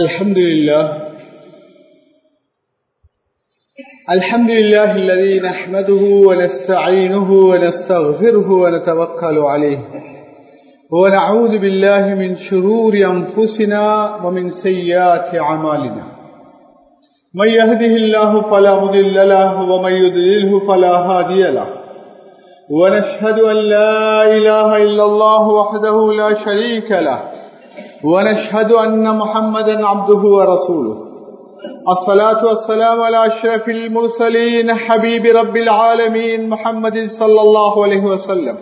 الحمد لله الحمد لله الذي نحمده ونستعينه ونستغفره ونتوكل عليه. ونعوذ بالله من شرور أنفسنا ومن سيئات أعمالنا. من يهده الله فلا مضل له ومن يضلله فلا هادي له. ونشهد أن لا إله إلا الله وحده لا شريك له. ونشهد أن محمدا عبده ورسوله. الصلاة والسلام على أشرف المرسلين حبيب رب العالمين محمد صلى الله عليه وسلم.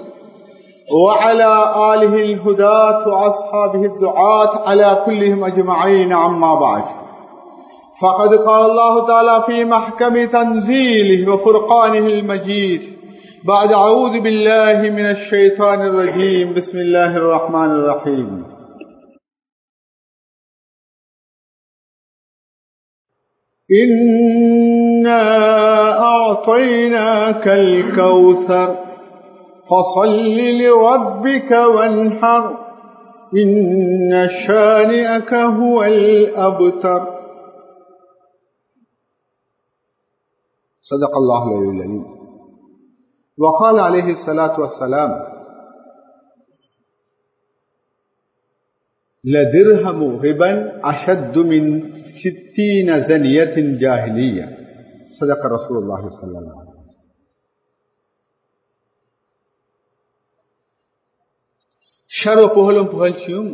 وعلى آله الهداة وأصحابه الدعاة على كلهم أجمعين عما بعد. فقد قال الله تعالى في محكم تنزيله وفرقانه المجيد بعد أعوذ بالله من الشيطان الرجيم. بسم الله الرحمن الرحيم. إنا أعطيناك الكوثر فصل لربك وانحر إن شانئك هو الأبتر. صدق الله العلي وقال عليه الصلاة والسلام لدرهم غبا أشد من ستين زنية جاهلية صدق رسول الله صلى الله عليه وسلم ஷர்வ புகழும் புகழ்ச்சியும்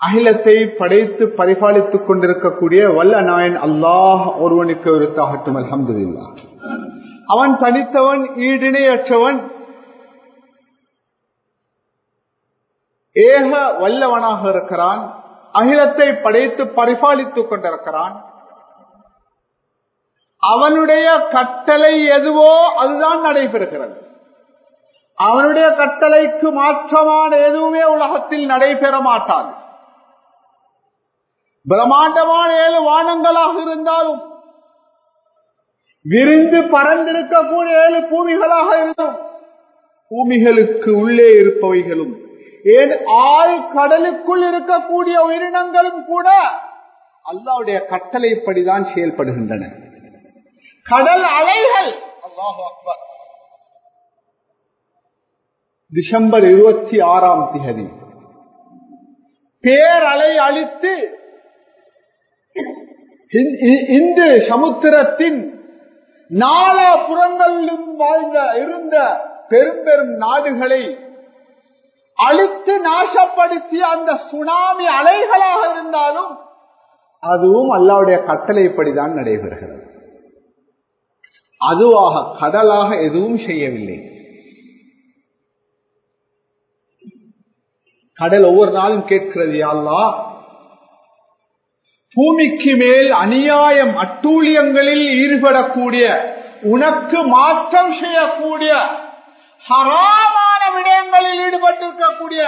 அகிலத்தை படைத்து பரிபாலித்துக் கொண்டிருக்கக்கூடிய வல்ல நாயன் அல்லாஹ் ஒருவனுக்கு ஒருத்தாகட்டும் அலமதுல்லா அவன் தனித்தவன் ஈடிணையற்றவன் ஏக வல்லவனாக இருக்கிறான் அகிலத்தை படைத்து பரிபாலித்துக் கொண்டிருக்கிறான். அவனுடைய கட்டளை எதுவோ அதுதான் நடைபெறுகிறது. அவனுடைய கட்டளைக்கு மாற்றமான எதுவுமே உலகத்தில் நடைபெற மாட்டாது. பிரம்மாண்டமான ஏழு வானங்களாக இருந்தாலும் விரிந்து பறந்திருக்கக்கூடிய ஏழு பூமிகளாக இருந்தும் பூமிகளுக்கு உள்ளே இருப்பவைகளும் ஏன் ஆள் கடலுக்குள் இருக்கக்கூடிய உயிரினங்களும் கூட அல்லாவுடைய கட்டளைப்படிதான் செயல்படுகின்றன. கடல் அலைகள். டிசம்பர் இருபத்தி ஆறாம் திகதி. பேரலை அழித்து இந்து சமுத்திரத்தின் நாலா புறங்களிலும் வாழ்ந்த இருந்த பெரும் பெரும் நாடுகளை அழித்து நாசப்படுத்திய அந்த சுனாமி அலைகளாக இருந்தாலும் அதுவும் அல்லாவுடைய கட்டளைப்படிதான் நடைபெறுகிறது. அதுவாக கடலாக எதுவும் செய்யவில்லை. கடல் ஒவ்வொரு நாளும் கேட்கிறது யாழ்லா பூமிக்கு மேல் அநியாயம் அட்டூழியங்களில் ஈடுபடக்கூடிய உனக்கு மாற்றம் செய்யக்கூடிய ஹராம விடயங்களில் ஈடுபட்டிருக்கக்கூடிய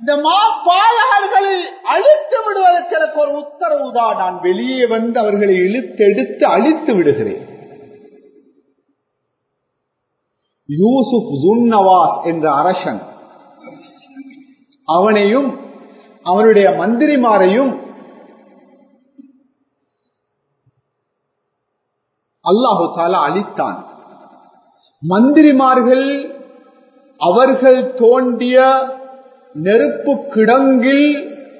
இந்த மாப்பாலகர்களை அழித்து விடுவதற்கு எனக்கு ஒரு உத்தரவுதான் நான் வெளியே வந்து அவர்களை இழுத்தெடுத்து அழித்து விடுகிறேன். யூசுப் ஜுன்னவாஸ் என்ற அரசன் அவனையும் அவனுடைய மந்திரிமாரையும் அல்லாஹு தாலா அழித்தான். மந்திரிமார்கள் அவர்கள் தோண்டிய நெருப்பு கிடங்கில்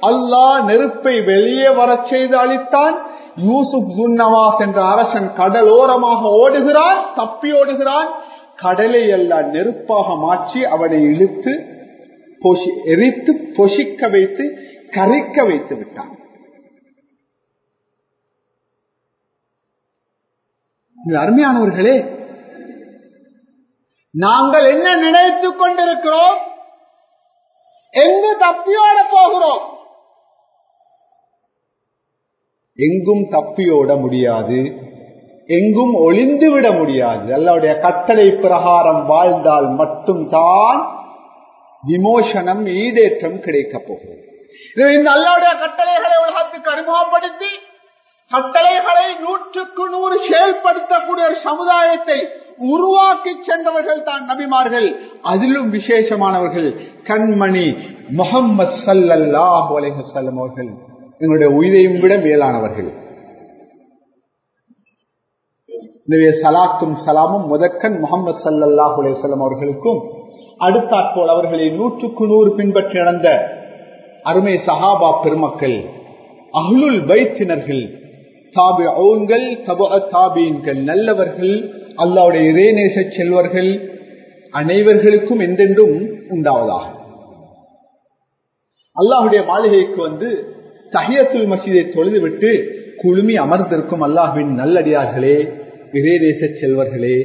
அல்லாஹ் நெருப்பை வெளியே வரச் செய்து அழித்தான் யூசுப் ஜுன்னவாஸ் என்ற அரசன் கடலோரமாக ஓடுகிறான் தப்பி ஓடுகிறான். கடலை எல்லாம் நெருப்பாக மாற்றி அவனை இழுத்து எரித்து பொசிக்க வைத்து கரைக்க வைத்து விட்டான். அருமையானவர்களே நாங்கள் என்ன நினைத்துக் கொண்டிருக்கிறோம்? எங்கு தப்பியோட போகிறோம்? எங்கும் தப்பியோட முடியாது. எங்கும் ஒளிந்து விட முடியாது. அல்லாவுடைய கட்டளை பிரகாரம் வாழ்ந்தால் மட்டும்தான் விமோசனம் ஈடேற்றம் கிடைக்கப் போகிறது. இந்த அல்லாவுடைய கட்டளைகளை உலகத்துக்கு அறிமுகப்படுத்தி கட்டளைகளை நூற்றுக்கு நூறு செயல்படுத்தக்கூடிய ஒரு சமுதாயத்தை உருவாக்கி சென்றவர்கள் தான் நபிமார்கள். அதிலும் விசேஷமானவர்கள் கண்மணி முகம்மது சல்லல்லாஹ் அவர்கள். எங்களுடைய உயிரையும் விட மேலானவர்கள். எனவே சலாத்தும் சலாமும் முதக்கன் முகமது சல்லாஹ் அலேசல்லம் அவர்களுக்கும் அடுத்தாற்போல் அவர்களை நூற்றுக்கு நூறு பின்பற்றி நடந்த அருமை சஹாபா பெருமக்கள் அஹ்லுல் வைத்தினர்கள் தாபிகள் நல்லவர்கள் அல்லாவுடைய இறைநேச செல்வர்கள் அனைவர்களுக்கும் என்றென்றும் உண்டாவதாக. அல்லாஹுடைய மாளிகைக்கு வந்து தஹியத்துல் மசீதை தொழுதுவிட்டு குழுமி அமர்ந்திருக்கும் அல்லாஹுவின் நல்லடியார்களே இறைதேச செல்வர்களே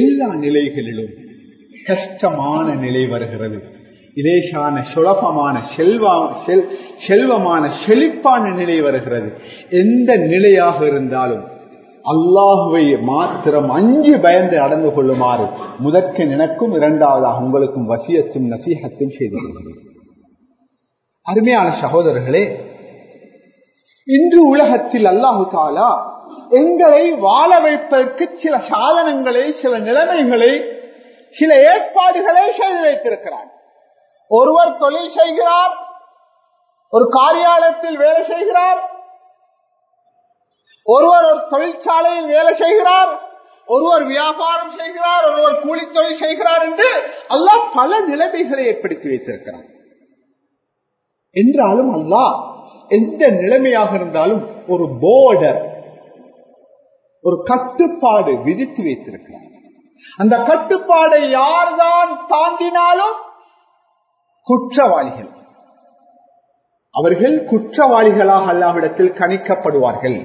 எல்லா நிலைகளிலும் கஷ்டமான நிலை வருகிறது. இலேசான சுலபமான செல்வா செல்வமான செழிப்பான நிலை வருகிறது. எந்த நிலையாக இருந்தாலும் அல்லாஹுவை மாத்திரம் அஞ்சு பயந்து அடங்கு கொள்ளுமாறு முதற்கு எனக்கும் இரண்டாவதாக உங்களுக்கும் வசியத்தும் நசீகத்தும் செய்து அருமையான சகோதரர்களே இன்று உலகத்தில் அல்லாஹு தாலா எங்களை வாழ வைப்பதற்கு சில சாதனங்களை சில நிலைமைகளை சில ஏற்பாடுகளை செய்து வைத்திருக்கிறார். ஒருவர் தொழில் செய்கிறார் ஒரு காரியாலயத்தில் வேலை செய்கிறார் ஒருவர் ஒரு தொழிற்சாலையில் வேலை செய்கிறார் ஒருவர் வியாபாரம் செய்கிறார் ஒருவர் கூலி தொழில் செய்கிறார் என்று அல்லாஹ் பல நிலைமைகளை ஏற்படுத்தி வைத்திருக்கிறார் என்றாலும் அல்லாஹ் எந்த நிலைமையாக இருந்தாலும் ஒரு போர்டர் ஒரு கட்டுப்பாடு விதித்து வைத்திருக்கிறார் அந்த கட்டுப்பாடை யார்தான் தாண்டினாலும் குற்றவாளிகள். அவர்கள் குற்றவாளிகளாக அல்லாவிடத்தில் கணிக்கப்படுவார்கள்.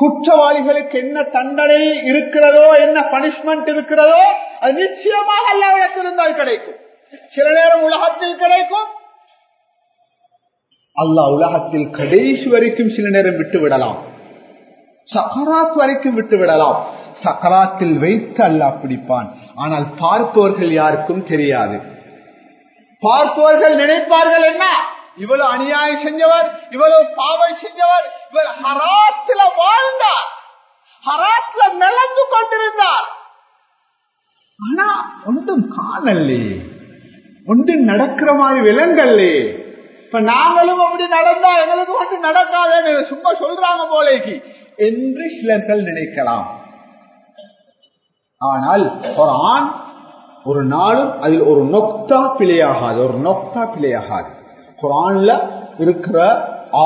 குற்றவாளிகளுக்கு என்ன தண்டனை இருக்கிறதோ என்ன பனிஷ்மெண்ட் இருக்கிறதோ அது நிச்சயமாக அல்லாவிடத்தில் இருந்தால் கிடைக்கும். சில நேரம் உலகத்தில் கிடைக்கும். அல்லாஹ் உலகத்தில் கடைசி வரைக்கும் சில நேரம் விட்டு விடலாம் சக்கராத் வரைக்கும் விட்டு விடலாம் சக்கராத்தில் வைத்து அல்லாஹ் பிடிப்பான். ஆனால் பார்ப்பவர்கள் யாருக்கும் தெரியாது. பார்ப்பவர்கள் நினைப்பார்கள் என்ன? இவ்வளவு அநியாயம் செஞ்சவர் இவ்வளவு பாவம் செஞ்சவர் இவர் ஹராத்துல வாழ்ந்தார். ஹராத்துல மிளந்து கொண்டிருந்தார். ஆனா ஒன்றும் காணல்லே. ஒன்றும் நடக்கிற மாதிரி விலங்கல்லே. இப்ப நாங்களும் அப்படி நடந்தா எங்களுக்கு ஒன்று நடக்காதேன்னு சும்மா சொல்றாங்க போலேக்கு. என்று சிலர்கள் நினைக்கலாம். ஆனால் ஒரு ஆண் ஒரு நாளும் அதில் ஒரு நொக்தா பிழையாகாது ஒரு நொக்தா பிழையாகாது. குரான்ல இருக்கிற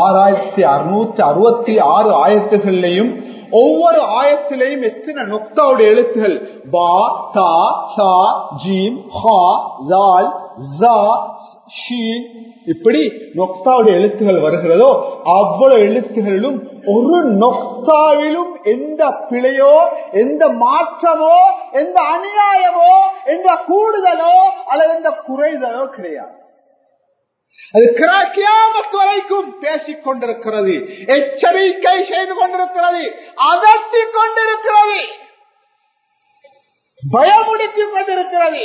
ஆறாயிரத்தி அறுநூத்தி அறுபத்தி ஆறு ஆயத்துகள்லையும் ஒவ்வொரு ஆயத்திலையும் எத்தனை நொக்தாவுடைய எழுத்துகள்? பா தா சா ஜீம் ஹா லால் ஜா ஷீன். இப்படி நொக்தாவுடைய எழுத்துகள் வருகிறதோ அவ்வளவு எழுத்துகளிலும் ஒரு நொக்தாவிலும் எந்த பிழையோ எந்த மாற்றமோ எந்த அநியாயமோ எந்த கூடுதலோ அல்லது எந்த குறைதலோ கிடையாது. அது கிராக்கியாமத்து வரைக்கும் பேசிக் கொண்டிருக்கிறது எச்சரிக்கை செய்து கொண்டிருக்கிறது அதட்டிக் கொண்டிருக்கிறது பயமுடுத்திக் கொண்டிருக்கிறது.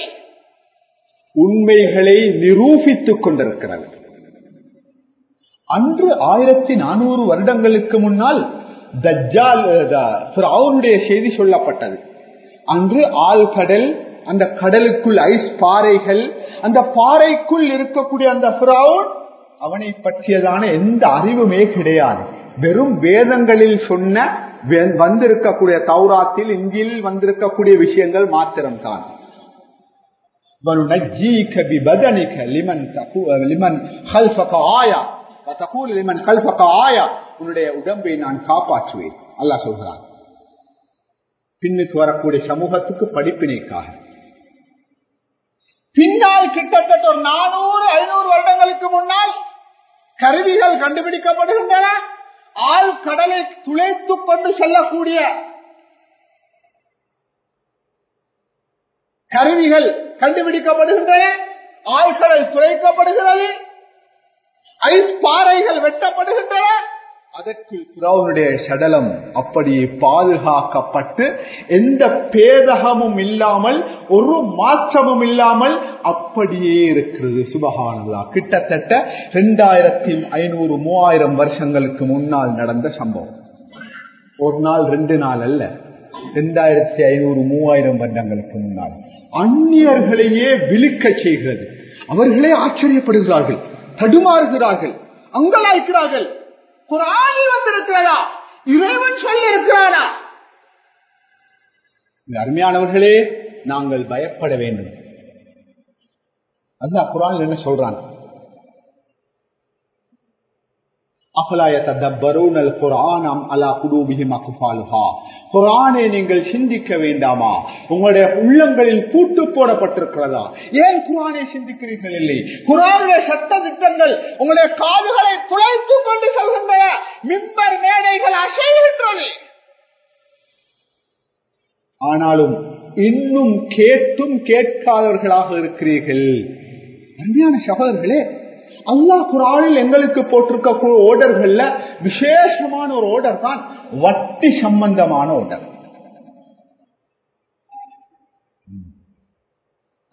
உண்மைகளை நிரூபித்துக் கொண்டிருக்கிறது. அன்று ஆயிரத்தி நானூறு வருடங்களுக்கு முன்னால் தஜால் செய்தி சொல்லப்பட்டது. அன்று ஆழ்கடல் அந்த கடலுக்குள் ஐஸ் பாறைகள் அந்த பாறைக்குள் இருக்கக்கூடிய அந்த அவனை பற்றியதான எந்த அறிவுமே கிடையாது. வெறும் வேதங்களில் சொன்ன வந்திருக்கக்கூடிய தௌராத்தில் இங்கில் வந்திருக்கக்கூடிய விஷயங்கள் மாத்திரம்தான். உன்னுடைய உடம்பை நான் காப்பாற்றுவேன். அல்லா சொல்கிறான். பின்னுக்கு வரக்கூடிய சமூகத்துக்கு படிப்பினைக்காக. பின்னால் கிட்டத்தட்ட ஒரு நானூறு ஐநூறு வருடங்களுக்கு முன்னால் கருவிகள் கண்டுபிடிக்கப்படுகின்றன. ஆள் கடலை துளைத்துக் கொண்டு செல்லக்கூடிய கருவிகள் கண்டுபிடிக்கப்படுகின்றன. ஆழ்கடல் துளைக்கப்படுகிறது. ஐஸ் பாறைகள் வெட்டப்படுகின்றன. அதற்கு திராவுனுடைய சடலம் அப்படியே பாதுகாக்கப்பட்டு எந்த பேதகமும் இல்லாமல் ஒரு மாற்றமும் இல்லாமல் அப்படியே இருக்கிறது. சுபகானல்லா. கிட்டத்தட்ட ரெண்டாயிரத்தி ஐநூறு மூவாயிரம் வருஷங்களுக்கு முன்னால் நடந்த சம்பவம். ஒரு நாள் ரெண்டு நாள் அல்ல. ரெண்டாயிரத்தி ஐநூறு மூவாயிரம் வருடங்களுக்கு முன்னால். அந்நியர்களையே விழுக்க செய்கிறது. அவர்களே ஆச்சரியப்படுகிறார்கள் தடுமாறுகிறார்கள் அங்கலாய்க்கிறார்கள். குரானில் வந்திருக்கிறதா? இறைவன் சொல்லி இருக்கிறானா அருமையானவர்களே நாங்கள் பயப்பட வேண்டும். அதுதான் குரான் என்ன சொல்றான் குரானை நீங்கள் சிந்திக்க வேண்டாமா? உங்களுடைய உள்ளங்களில் பூட்டு போடப்பட்டிருக்கிறதா? ஏன் குரானை சிந்திக்கிறீர்கள் இல்லை? குரானுடைய சட்ட திட்டங்கள் உங்களுடைய காதுகளை துளைத்துக் கொண்டு செல்கின்ற மிம்பர் மேடைகள் அசைகின்றது. ஆனாலும் இன்னும் கேட்டும் கேட்காதவர்களாக இருக்கிறீர்கள். அருமையான சகோதரர்களே அல்லாஹ் குரானில் எங்களுக்கு போட்டிருக்க ஓர்டர்கள்ல விசேஷமான ஒரு ஓர்டர் தான் வட்டி சம்பந்தமான ஓர்டர்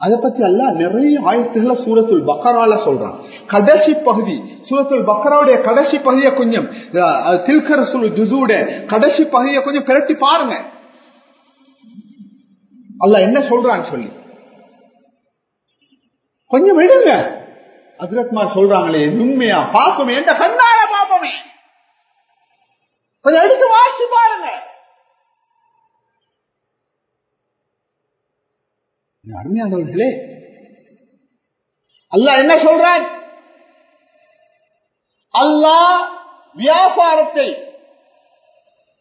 அதை பத்தி அல்ல நிறைய ஆயத்துகளை சூரத்துல் பக்கரால சொல்றான். கடைசி பகுதி சூரத்துல் பக்கராவுடைய கடைசி பகுதியை கொஞ்சம் தில்கர சுல் ஜுசூட கடைசி பகுதியை கொஞ்சம் பிரட்டி பாருங்க. அல்ல என்ன சொல்றான்னு சொல்லி. கொஞ்சம் விடுங்க. அசரத்மார் சொல்றாங்களே உண்மையா பாப்போமே எந்த கண்ணால பாப்போமே? கொஞ்சம் எடுத்து வாசி பாருங்க. அருமையானவர்களே அல்ல என்ன சொல்றான்? அல்லாஹ் வியாபாரத்தை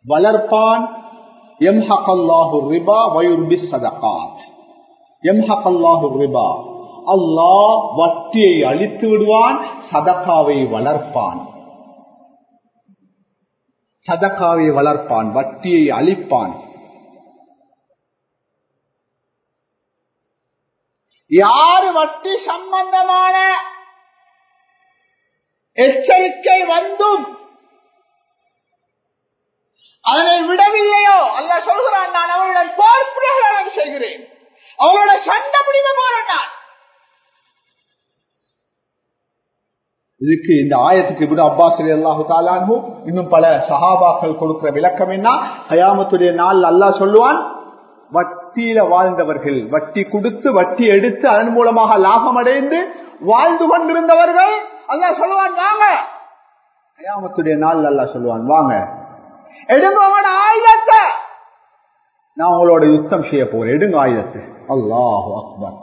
வளர்ப்பான். எம்ஹகல்லாஹு ரிபா வயுர்பி சதகாத். எம்ஹகல்லாஹு ரிபா. அல்லாஹ் வட்டியை அழித்து விடுவான் சதக்காவை வளர்ப்பான். சதக்காவை வளர்ப்பான் வட்டியை அழிப்பான். யாரு வட்டி சம்பந்தமான எச்சரிக்கை வந்தும் அதனை விடவில்லையோ? அல்ல சொல்கிறான் நான் அவருடன் போர் செய்கிறேன். அவரோட சண்டை முடிவு நான் இதுக்கு இந்த ஆயத்துக்கு இப்படி அப்பாஸ் அல்லாஹு தாலானு இன்னும் பல சஹாபாக்கள் கொடுக்கிற விளக்கம் என்ன? கயாமத்துடைய நாள் அல்லா சொல்லுவான் வட்டியில வாழ்ந்தவர்கள் வட்டி கொடுத்து வட்டி எடுத்து அதன் மூலமாக லாபம் அடைந்து வாழ்ந்து கொண்டிருந்தவர்கள் அல்லா சொல்லுவான் வாங்க. கயாமத்துடைய நாள் அல்லா சொல்லுவான் வாங்க. எடுங்க ஆயுதத்தை. நான் உங்களோட யுத்தம் செய்ய போறேன் எடுங்க ஆயுதத்தை. அல்லாஹ் அக்பர்.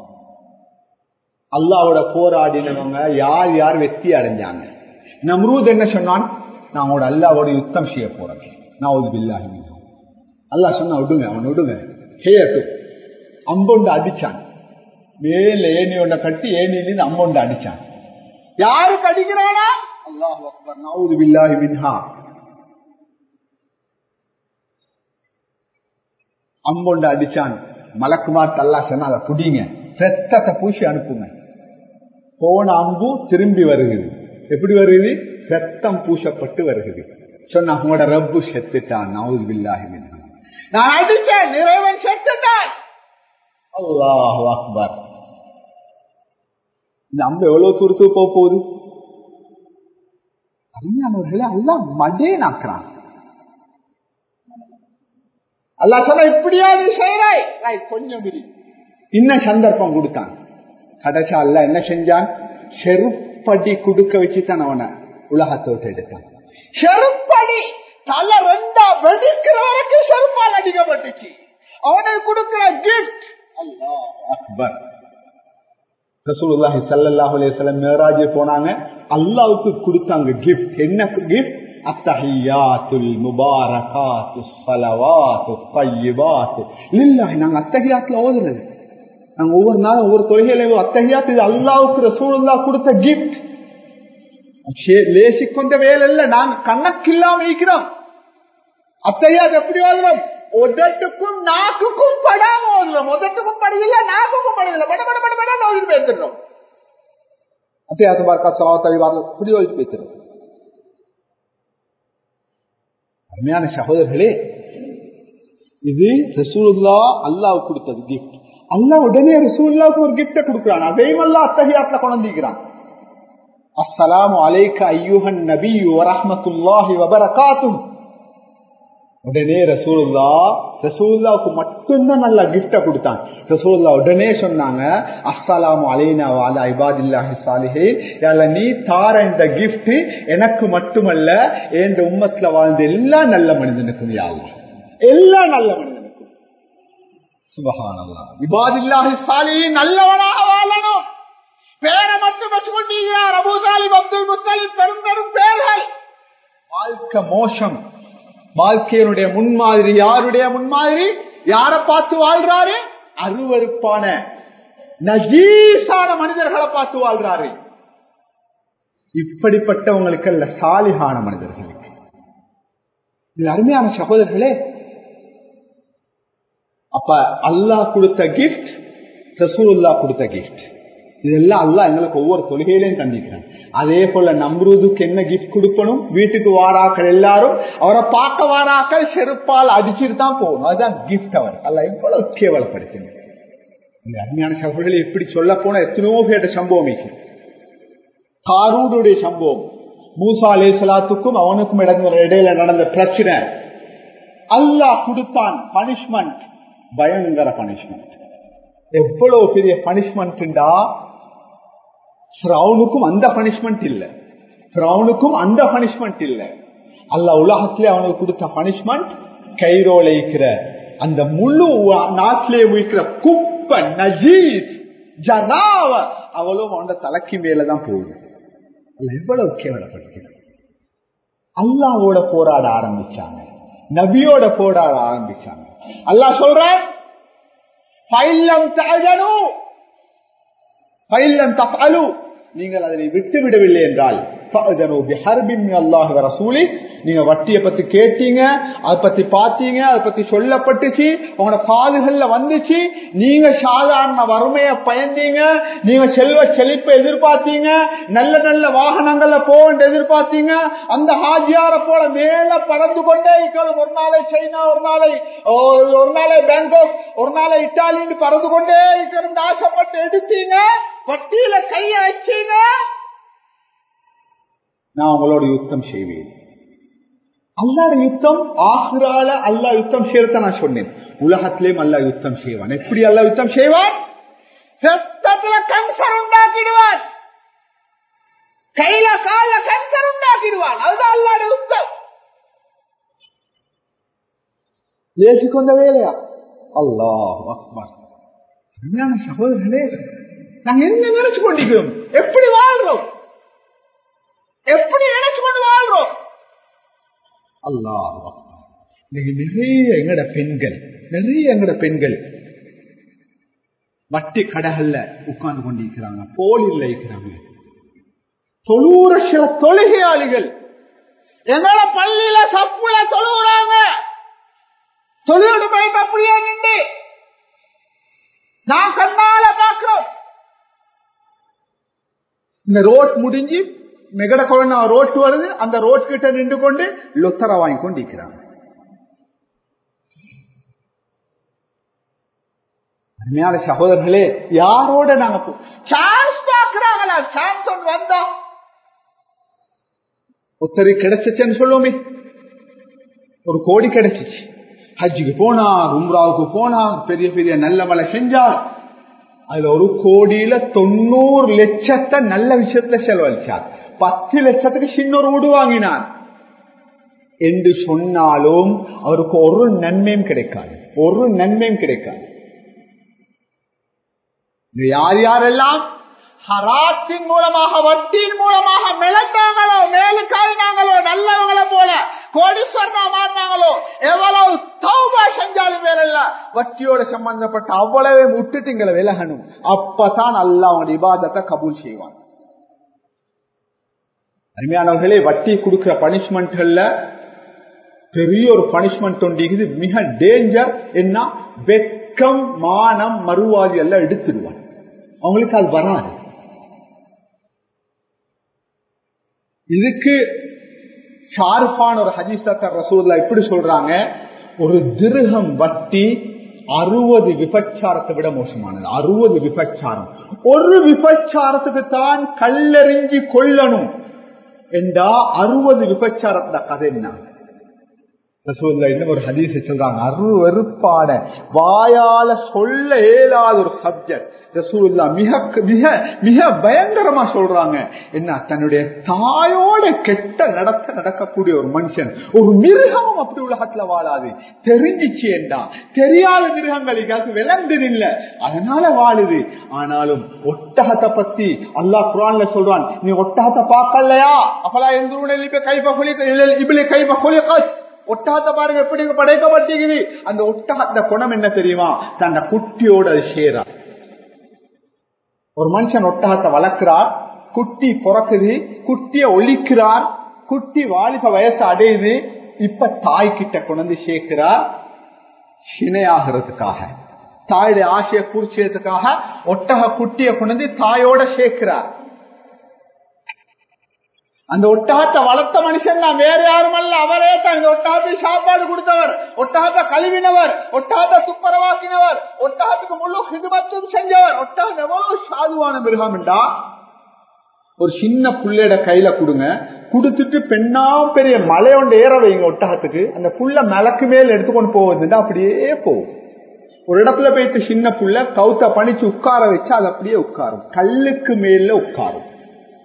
அல்லாவோட போராடினவங்க யார் யார் வெற்றி அடைஞ்சாங்க? நம்ரூத் என்ன சொன்னான்? நான் அவனோட அல்லாவோட யுத்தம் செய்ய போறேன். நான் ஒரு பில்லாகி அல்லா சொன்னா விடுங்க அவன் விடுங்க. செய்யட்டும் அம்பொண்டு அடிச்சான். மேல ஏணி ஒன்றை கட்டி ஏணியிலிருந்து அம்பொண்டு அடிச்சான். யாரு கடிக்கிறானா அல்லாஹ் அக்பர். நவுது பில்லாஹி மின்ஹா. அம்பொண்டு அடிச்சான். மலக்குமார் தல்லா சொன்னா அதை புடிங்க. ரத்தத்தை பூசி அனுப்புங்க. போன அம்பு திரும்பி வருகிறது. எப்படி வருகிறது? ரத்தம் பூசப்பட்டு வருகிறது. சொன்ன உங்களோட ரப்பு செத்துட்டான். நவுது பில்லாகி நான் அடிச்சேன் இறைவன் செத்துட்டான். அல்லாஹ் அக்பர். இந்த அம்பு எவ்வளவு துருத்து போக போகுது? அருமையானவர்களே எல்லாம் மடே நாக்குறான் அல்லா சொன்ன இப்படியா நீ செய்யறாய்? கொஞ்சம் இன்னும் சந்தர்ப்பம் கொடுத்தான். கடைசா அல்ல என்ன செஞ்சான்? செருப்படி குடுக்க வச்சுதான் அவனை. உலகத்தோட்டு விட்டு எடுத்தான். செருப்படி தலை ரெண்டா வெடிக்கிற வரைக்கும் செருப்பால் அடிக்கப்பட்டுச்சு. அவனுக்கு கொடுக்கிற கிஃப்ட் அக்பர். ரசூலுல்லாஹி ஸல்லல்லாஹு அலைஹி வஸல்லம் மேராஜ் போனாங்க. அல்லாஹ்வுக்கு கொடுத்தாங்க கிஃப்ட் என்ன கிஃப்ட் அத்தஹியாத்துல் முபாரகாத்து ஸலவாத்து தையிபாத்து. லில்லாஹி நாங்க அத்தஹியாத்துல ஓதுறது. நாங்க ஒவ்வொரு நாளும் ஒவ்வொரு தொழுகையில அத்தகையாத்து இது அல்லாவுக்கு ரசூலுல்லா கொடுத்த கிஃப்ட் லேசி கொண்ட வேலை இல்ல நாங்க கணக்கில்லாம இருக்கிறோம். அத்தையாது எப்படி வாழ்றோம் உதட்டுக்கும் நாக்குக்கும் படாம ஓதுறோம். உதட்டுக்கும் படியில நாக்குக்கும் படியில பட பட பட பட ஓதி பேசிடுறோம் அத்தையாத்து பார்க்கா சவாத்தழிவாங்க புரிய ஓதி பேசுறோம் அருமையான சகோதரர்களே இது ரசூலுல்லா அல்லாவுக்கு கொடுத்தது கிஃப்ட் அல்லா உடனே ரசூல்லாவுக்கு ஒரு கிஃப்ட கொடுக்குறான். அதையும் அல்லா அத்தகையாத்துல குழந்தைக்கிறான் அஸ்லாம் அலைக்க ஐயூஹன் நபி வரஹமத்துல்லாஹி வபரகாத்தும் உடனே ரசூல்லா ரசூல்லாவுக்கு மட்டும்தான் நல்ல கிஃப்ட கொடுத்தான். ரசூல்லா உடனே சொன்னாங்க அஸ்ஸலாமு அலைனா வாலா இபாதில்லாஹி சாலிஹே யால நீ தார இந்த கிஃப்ட் எனக்கு மட்டுமல்ல என் உம்மத்துல வாழ்ந்த எல்லா நல்ல மனிதனுக்கும் யாவும் எல்லா நல்ல மனிதன் நல்லவனாக வாழணும். பேரை மட்டும் வச்சுக்கொண்டீங்கிறார் அபூசாலிப் அப்துல் முத்தலிப் பெரும் பெரும் பேர்கள். வாழ்க்கை மோசம் வாழ்க்கையினுடைய முன்மாதிரி யாருடைய முன்மாதிரி? யார பார்த்து வாழ்றாரு? அருவருப்பான நஜீசான மனிதர்களை பார்த்து வாழ்றாரு. இப்படிப்பட்டவங்களுக்கு அல்ல சாலிகான மனிதர்களுக்கு. இது அருமையான சகோதரர்களே அப்ப அல்லாஹ் கொடுத்த கிஃப்ட் ரசூல்லா கொடுத்த கிஃப்ட் இதெல்லாம் அல்லா எங்களுக்கு ஒவ்வொரு தொழுகையிலையும் தந்திக்கிறான் அதே போல நம்ரூதுக்கு என்ன கிஃப்ட் கொடுக்கணும்? வீட்டுக்கு வாராக்கள் எல்லாரும் அவரை பார்க்க வாராக்கள் செருப்பால் அடிச்சுட்டு தான் போகணும். அதுதான் கிஃப்ட் அவர். அல்ல எவ்வளவு கேவலப்படுத்தின இந்த அருமையான சகோதரிகள் இப்படி சொல்ல போன எத்தனையோ பேட்ட சம்பவம் காரூடைய சம்பவம். மூசா அலே சலாத்துக்கும் அவனுக்கும் இடையில நடந்த பிரச்சனை. அல்லாஹ் கொடுத்தான் பனிஷ்மெண்ட் பயங்கர பனிஷ்மெண்ட் எவ்வளவு பெரிய பனிஷ்மெண்ட்டா ஃபிரௌனுக்கும் அந்த பனிஷ்மெண்ட் இல்ல. ஃபிரௌனுக்கும் அந்த பனிஷ்மெண்ட் இல்ல. அல்ல உலகத்திலே அவனுக்கு கொடுத்த பனிஷ்மெண்ட் கைரோல இருக்கிற அந்த முழு நாட்டிலே இருக்கிற குப்பை நஜீத் ஜனாவ அவளும் அவனோட தலைக்கு மேலதான் போகுது. எவ்வளவு கேவலப்படுகிறது அல்லாவோட போராட ஆரம்பிச்சாங்க. நபியோட போராட ஆரம்பிச்சாங்க. அல்லாஹ் சொல்ற நீங்கள் அதனை விட்டு விடவில்லை என்றால் நீங்க வட்டிய பத்தி கேட்டீங்க அதை பத்தி பாத்தீங்க அதை பத்தி சொல்லப்பட்டுச்சு உங்களோட காதுகள்ல வந்துச்சு. நீங்க சாதாரண வறுமைய பயந்தீங்க நீங்க செல்வ செழிப்பை எதிர்பார்த்தீங்க நல்ல நல்ல வாகனங்கள்ல போக எதிர்பார்த்தீங்க அந்த ஹாஜியார போல மேல பறந்து கொண்டே இருக்கிறது ஒரு நாளை சைனா ஒரு நாளை ஒரு நாளை பேங்காக் ஒரு நாளை இட்டாலின்னு பறந்து கொண்டே இருக்கிறது ஆசைப்பட்டு எடுத்தீங்க வட்டியில கைய வச்சீங்க நான் உங்களோட யுத்தம் செய்வேன். அல்லாட யுத்தம் ஆசுரால அல்லா யுத்தம் செய்யறத நான் சொன்னேன். உலகத்திலேயும் அல்லா யுத்தம் செய்வான். எப்படி அல்லா யுத்தம் செய்வான்? ரத்தத்துல கேன்சர் உண்டாக்கிடுவான். கையில கால கேன்சர் உண்டாக்கிடுவான். அதுதான் அல்லாட யுத்தம். லேசுக்கு வேலையா? அல்லாஹ் அக்பர். சகோதரர்களே நாங்க என்ன நினைச்சு கொண்டிருக்கிறோம்? எப்படி வாழ்றோம்? எப்படி நினைச்சு கொண்டு வாழ்றோம்? அல்லாஹ் இன்னைக்கு நிறைய எங்கட பெண்கள் நிறைய எங்கட பெண்கள் வட்டி கடைகள்ல உட்கார்ந்து கொண்டிருக்கிறாங்க போலில் இருக்கிறாங்க. தொழுற சில தொழுகையாளிகள். எங்களோட பள்ளியில சப்புல தொழுகிறாங்க தொழிலோடு போய் அப்படியே நின்று நான் கண்ணால பாக்குறோம் இந்த ரோட் முடிஞ்சு மெகட ரோட் வருது அந்த ரோட் கிட்ட நின்று கொண்டு லொத்தர வாங்கி கொண்டு இருக்கிறாங்க அருமையான சகோதரர்களே யாரோட நாங்க சான்ஸ் பாக்குறாங்களா சான்ஸ் ஒன்று வந்தா ஒருத்தர் கிடைச்சிச்சுன்னு சொல்லுவோமே ஒரு கோடி கிடைச்சிச்சு ஹஜ்ஜுக்கு போனா உம்ராவுக்கு போனா பெரிய பெரிய நல்ல மலை செஞ்சார் அதுல ஒரு கோடியில தொண்ணூறு லட்சத்தை நல்ல விஷயத்துல செலவழிச்சார். பத்து லட்சத்துக்கு சின்ன ஒரு வீடு வாங்கினார். என்று சொன்னாலும் அவருக்கு ஒரு நன்மையும் கிடைக்காது. ஒரு நன்மையும் கிடைக்காது. யார் யாரெல்லாம் ஹராத்தின் மூலமாக வட்டியின் மூலமாக மிளந்தாங்களோ மேலுக்காரினாங்களோ நல்லவங்களை போல கோடீஸ்வரனா மாறினாங்களோ எவ்வளவு தௌபா செஞ்சாலும் வேலை வட்டியோட சம்பந்தப்பட்ட அவ்வளவே விட்டுட்டுங்களை விலகணும் அப்பதான் அல்ல அவனுடைய விவாதத்தை கபூல் செய்வான் அருமையானவர்களே வட்டி கொடுக்கிற பனிஷ்மெண்ட்கள்ல பெரிய ஒரு பனிஷ்மெண்ட் ஒன்று மிக டேஞ்சர் என்ன வெக்கம் மானம் மறுவாதி எல்லாம் எடுத்துடுவான் அவங்களுக்கு அது வராது இதுக்கு ஷாருஃபான் ஒரு ஹதீசத்தர் ரசூல்லா எப்படி சொல்றாங்க ஒரு திருகம் வட்டி அறுபது விபச்சாரத்தை விட மோசமானது. அறுபது விபச்சாரம். ஒரு விபச்சாரத்துக்கு தான் கல்லெறிஞ்சி கொள்ளணும் என்றா அறுபது விபச்சாரத்தை கதை என்ன இன்னும் ஒரு ஹதீஸ் சொல்றாங்க. அருவெறுப்பான வாயால சொல்ல இயலாத ஒரு சப்ஜெக்ட் ரசூல்லா மிக மிக மிக பயங்கரமா சொல்றாங்க. என்ன? தன்னுடைய தாயோட கெட்ட நடத்த நடக்கக்கூடிய ஒரு மனுஷன். ஒரு மிருகமும் அப்படி உலகத்துல வாழாது. தெரிஞ்சிச்சு என்றா தெரியாத மிருகங்கள் அது இல்ல அதனால வாழுது. ஆனாலும் ஒட்டகத்தை பத்தி அல்லாஹ் குரான்ல சொல்றான். நீ ஒட்டகத்தை பார்க்கலையா? அப்பலா எந்த கைப்ப கொலி இப்படி கைப்ப கொலி ஒட்டகத்தை பாருங்க எப்படி படைக்கப்பட்டிருக்குது? அந்த ஒட்டாத குணம் என்ன தெரியுமா? தன்னை குட்டியோட அது சேரா. ஒரு மனுஷன் ஒட்டகத்தை வளர்க்கிறார் குட்டி பிறக்குது குட்டிய ஒழிக்கிறார் குட்டி வாலிப வயசு அடையுது இப்ப தாய் கிட்ட குழந்தை சேர்க்கிறார். சினையாகிறதுக்காக தாயுடைய ஆசையை பூர்ச்சியதுக்காக ஒட்டக குட்டிய குழந்தை தாயோட சேர்க்கிறார். அந்த ஒட்டகத்தை வளர்த்த மனுஷன் தான். வேற யாரும் அல்ல அவரே தான். இந்த ஒட்டகத்தை சாப்பாடு கொடுத்தவர். ஒட்டகத்தை கழுவினவர். ஒட்டகத்தை துப்பரவாக்கினவர். ஒட்டகத்துக்கு முழு ஹிதுமத்தும் செஞ்சவர். ஒட்டகம் எவ்வளவு சாதுவான மிருகம் என்றா? ஒரு சின்ன புள்ளையோட கையில கொடுங்க. கொடுத்துட்டு பெண்ணாவும் பெரிய மலையொண்டு ஏற வைங்க ஒட்டகத்துக்கு அந்த புள்ள மலக்கு மேல் எடுத்துக்கொண்டு போவதுன்னா அப்படியே போகும். ஒரு இடத்துல போயிட்டு சின்ன புள்ள கவுத்த பணிச்சு உட்கார வச்சு அது அப்படியே உட்காரும். கல்லுக்கு மேல உட்காரும்.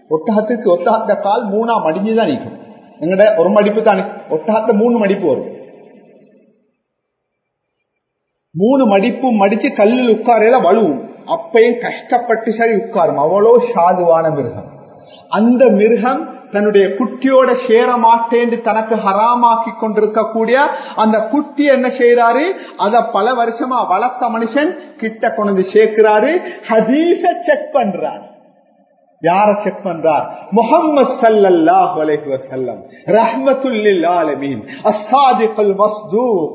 ஒட்டகத்துக்கு ஒட்டகத்த கால் மூணா மடிஞ்சுதான் நிற்கும் எங்கட ஒரு மடிப்பு தான் ஒட்டகத்த மூணு மடிப்பு வரும். மூணு மடிப்பு மடிச்சு கல்லில் உட்காரையில வலுவும் அப்பையும் கஷ்டப்பட்டு சரி உட்காரும். அவ்வளோ சாதுவான மிருகம். அந்த மிருகம் தன்னுடைய குட்டியோட சேர மாட்டேன்னு தனக்கு ஹராமாக்கி கொண்டிருக்கக்கூடிய அந்த குட்டி என்ன செய்யறாரு அத பல வருஷமா வளர்த்த மனுஷன் கிட்ட கொண்டு சேர்க்கிறாரு. ஹதீச செக் பண்றாரு. யார செக் பண்றார் முகமது சல்லல்லாஹு அலைஹி வஸல்லம். ஆலமீன் மஸ்தூக்.